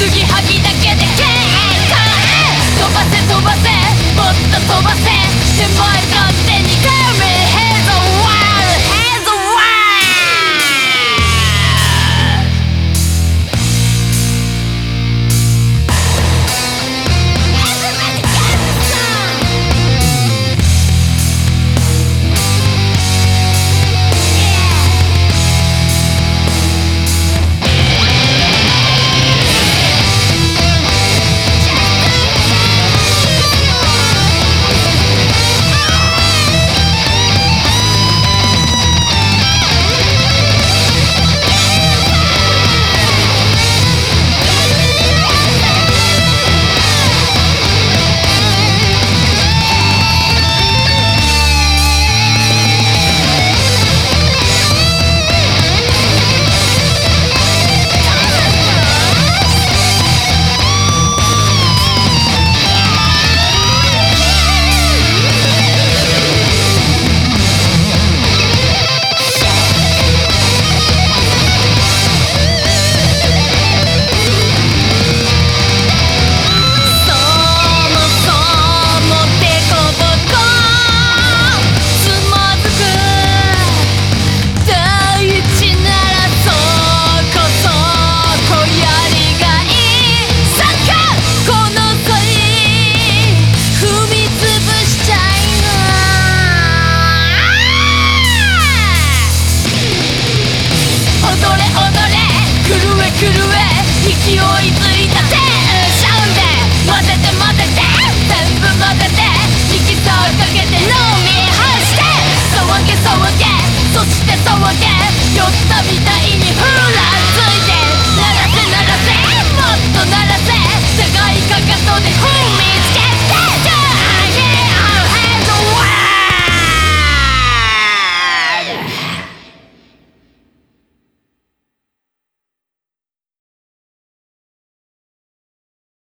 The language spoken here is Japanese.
一度壊せ継ぎはぎだけで震え勢いづいたテンションで混ぜて混ぜて全部混ぜて力走かけて飲み干して騒げ騒げそして騒げ酔ったみたいにフラ